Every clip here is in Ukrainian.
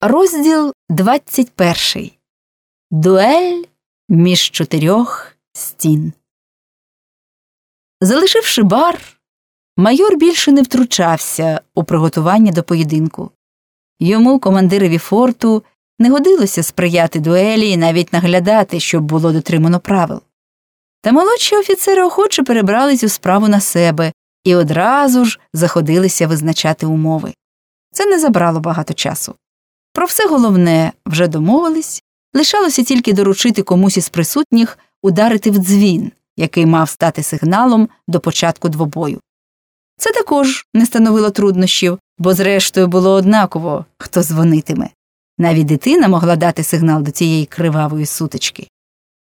Розділ 21. Дуель між чотирьох стін. Залишивши бар, майор більше не втручався у приготування до поєдинку. Йому, командирові форту, не годилося сприяти дуелі і навіть наглядати, щоб було дотримано правил. Та молодші офіцери охоче перебрали цю справу на себе і одразу ж заходилися визначати умови. Це не забрало багато часу. Про все головне вже домовились, лишалося тільки доручити комусь із присутніх ударити в дзвін, який мав стати сигналом до початку двобою. Це також не становило труднощів, бо, зрештою, було однаково, хто дзвонитиме. Навіть дитина могла дати сигнал до цієї кривавої сутички.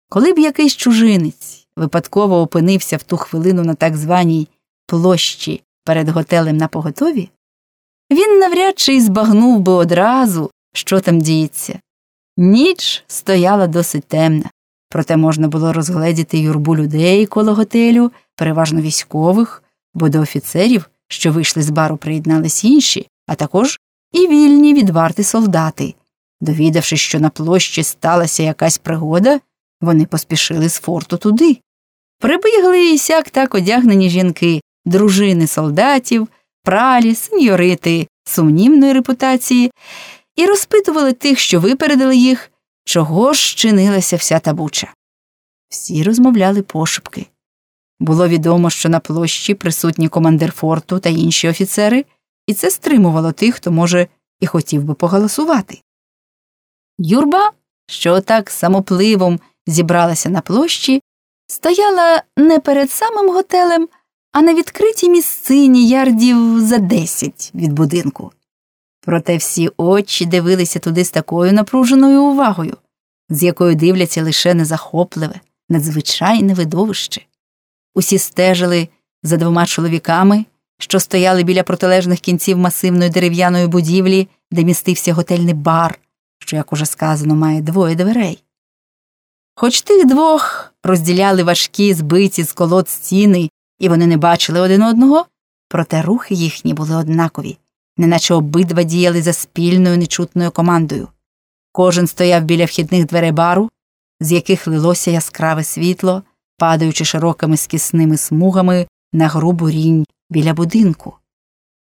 Коли б якийсь чужинець випадково опинився в ту хвилину на так званій площі перед готелем на поготові, він навряд чи збагнув би одразу, що там діється. Ніч стояла досить темна, проте можна було розгледіти юрбу людей коло готелю, переважно військових, бо до офіцерів, що вийшли з бару, приєднались інші, а також і вільні від варти солдати. Довідавшись, що на площі сталася якась пригода, вони поспішили з форту туди. Прибігли і сяк так одягнені жінки, дружини солдатів, пралі, сеньорити сумнівної репутації, і розпитували тих, що випередили їх, чого ж чинилася вся табуча. Всі розмовляли пошепки. Було відомо, що на площі присутні командир форту та інші офіцери, і це стримувало тих, хто, може, і хотів би поголосувати. Юрба, що так самопливом зібралася на площі, стояла не перед самим готелем, а на відкритій місцині ярдів за десять від будинку. Проте всі очі дивилися туди з такою напруженою увагою, з якою дивляться лише незахопливе, надзвичайне видовище. Усі стежили за двома чоловіками, що стояли біля протилежних кінців масивної дерев'яної будівлі, де містився готельний бар, що, як уже сказано, має двоє дверей. Хоч тих двох розділяли важкі, збиті з колод стіни, і вони не бачили один одного, проте рухи їхні були однакові, неначе обидва діяли за спільною нечутною командою. Кожен стояв біля вхідних дверей бару, з яких лилося яскраве світло, падаючи широкими скісними смугами на грубу рінь біля будинку,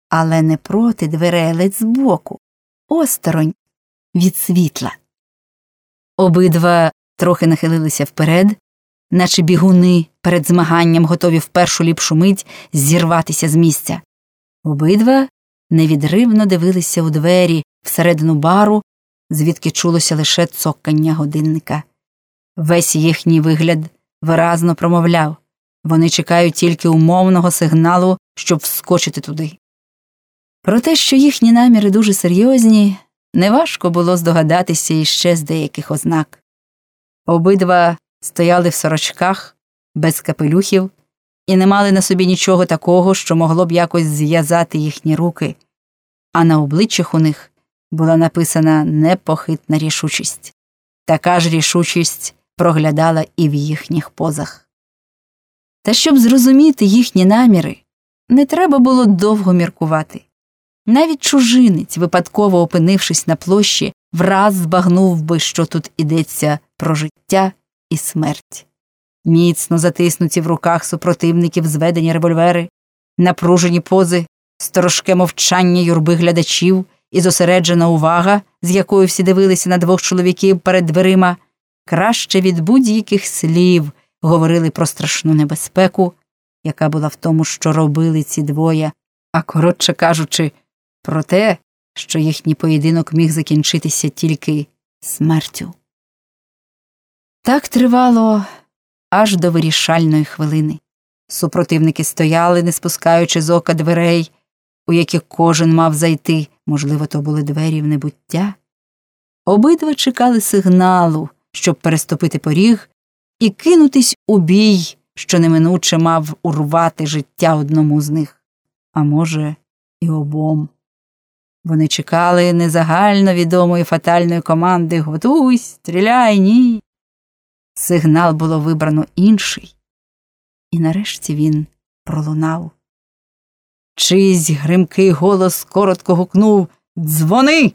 але не проти дверей ледь збоку, осторонь від світла. Обидва трохи нахилилися вперед, наче бігуни перед змаганням готові в першу ліпшу мить зірватися з місця. Обидва невідривно дивилися у двері всередину бару, звідки чулося лише цокання годинника. Весь їхній вигляд виразно промовляв вони чекають тільки умовного сигналу, щоб вскочити туди. Про те, що їхні наміри дуже серйозні, неважко було здогадатися іще з деяких ознак. Обидва стояли в сорочках, без капелюхів, і не мали на собі нічого такого, що могло б якось зв'язати їхні руки, а на обличчях у них була написана непохитна рішучість. Така ж рішучість проглядала і в їхніх позах. Та щоб зрозуміти їхні наміри, не треба було довго міркувати. Навіть чужинець, випадково опинившись на площі, враз збагнув би, що тут ідеться про життя і смерть. Міцно затиснуті в руках супротивників зведені револьвери, напружені пози, сторожке мовчання юрби глядачів і зосереджена увага, з якою всі дивилися на двох чоловіків перед дверима, краще від будь-яких слів говорили про страшну небезпеку, яка була в тому, що робили ці двоє, а коротше кажучи, про те, що їхній поєдинок міг закінчитися тільки смертю. Так тривало аж до вирішальної хвилини. Супротивники стояли, не спускаючи з ока дверей, у які кожен мав зайти, можливо, то були двері в небуття. Обидва чекали сигналу, щоб переступити поріг і кинутись у бій, що неминуче мав урвати життя одному з них, а може, і обом. Вони чекали незагально відомої фатальної команди Готуйсь, стріляй, ні. Сигнал було вибрано інший, і нарешті він пролунав. Чийсь гримкий голос коротко гукнув Дзвони.